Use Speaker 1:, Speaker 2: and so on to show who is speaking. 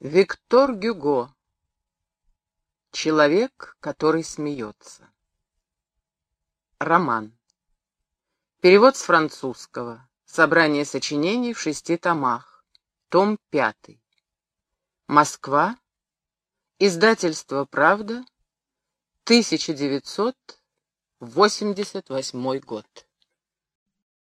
Speaker 1: Виктор Гюго. Человек, который смеется. Роман. Перевод с французского. Собрание сочинений в шести томах. Том пятый. Москва. Издательство «Правда». 1988 год.